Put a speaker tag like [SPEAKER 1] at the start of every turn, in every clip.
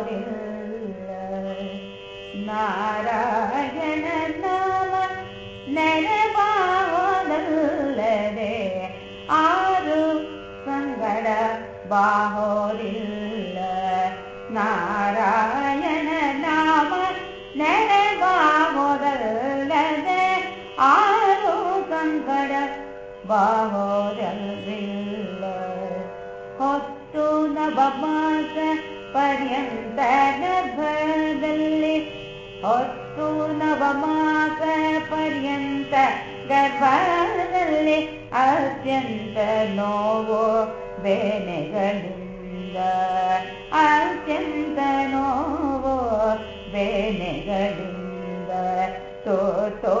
[SPEAKER 1] പോരില്ല നാരായണ നാമ നനവാതല്ലതേ ആരു സങ്കട ബാഹോരില്ല നാരായണ നാമ നനവാതല്ലതേ ആരു സങ്കട ബാഹോരല്ല ಹೊತ್ತು ನವಮಾಸ पर्यन्त गर्भगल्ले अस्तु नवमास पर्यन्त गर्भे अत्यन्त नोव वेणगृङ्ग अत्यन्त नोव वेणगृङ्गो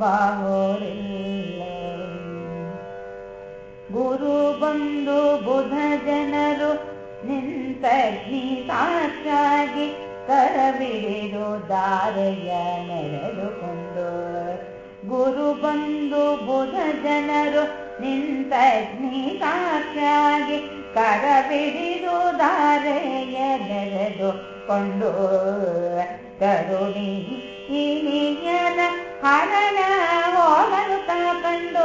[SPEAKER 1] ಬಾಹೋರಿಲ್ಲೇ ಗುರು ಬಂದು ಬುಧ ಜನರು ನಿಂತಗ್ನಿ ಸಾಕ್ಷಾಗಿ ಕರಬಿಡಿದು ದಾರೆಯ ನೆರೆದುಕೊಂಡು ಗುರು ಬಂದು ಬುಧ ಜನರು ನಿಂತಗ್ನಿ ಸಾಕ್ಷಾಗಿ ಕರಬಿಡಿದು ದಾರೆಯ ನೆರೆದುಕೊಂಡು ಕರುಣಿ ಜನ ಹರನ ಓಲರುತ ಕಂಡು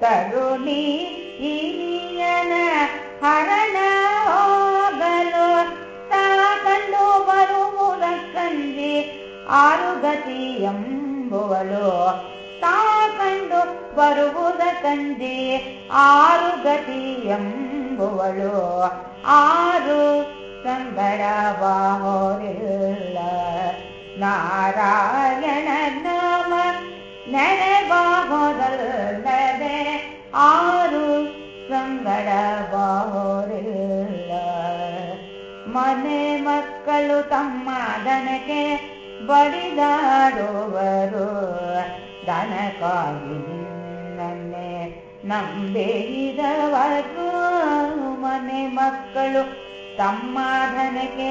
[SPEAKER 1] ತರುಣಿ ಇನಿಯನ ಹರನ ಹೋಗಲು ತಾ ಕಂಡು ಬರುವುದ ಕಂಜಿ ಆರುಗತಿ ಎಂಬುವಳು ತಾ ಕಂಡು ಬರುವುದ ಕಂಜಿ ಆರುಗತಿ ಎಂಬುವಳು ಆರು ಸಂಬಳ ಹೋರಿಲ್ಲ ನಾರಾಯಣ ನಾಮ ನೆನೆಬಾಗದಲ್ಲದೆ ಆರು ಸಂಗಡಬಹುರಿಲ್ಲ ಮನೆ ಮಕ್ಕಳು ತಮ್ಮ ದನಕ್ಕೆ ಬಡಿದಾಡುವರು ದನಕ್ಕಾಗಿ ನನ್ನೆ ನಂಬಿದವರು ಮನೆ ಮಕ್ಕಳು ತಮ್ಮ ಧನಕ್ಕೆ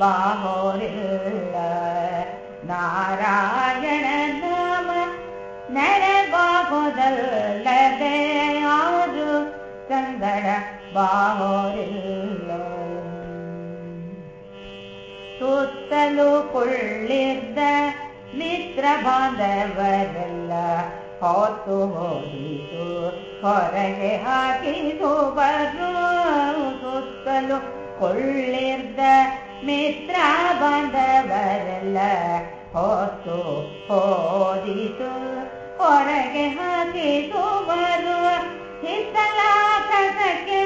[SPEAKER 1] बाहोरेला नारायणन नाम नर भव दे आवदु तंदर बाहोरेला तुत्तलु कुल्लिर्द नीत्र बांध होतु होत हो दिसुर करे हे बरु तुत्तलु ಕೊಳ್ಳೆರ್ದ ಮಿತ್ರ ಬಂದವರೆಲ್ಲ ಹೊತ್ತು ಓದಿತು ಹೊರಗೆ ಹಾಕಿತು ಬರುವ ಕಸಕ್ಕೆ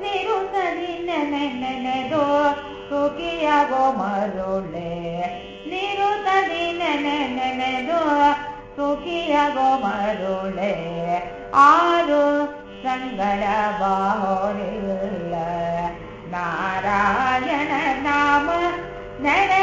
[SPEAKER 1] निरुनि नो सुखियागो मरोडे निरुतन नो सुखिगो मरोडे आरो सङ्गारायण नाम न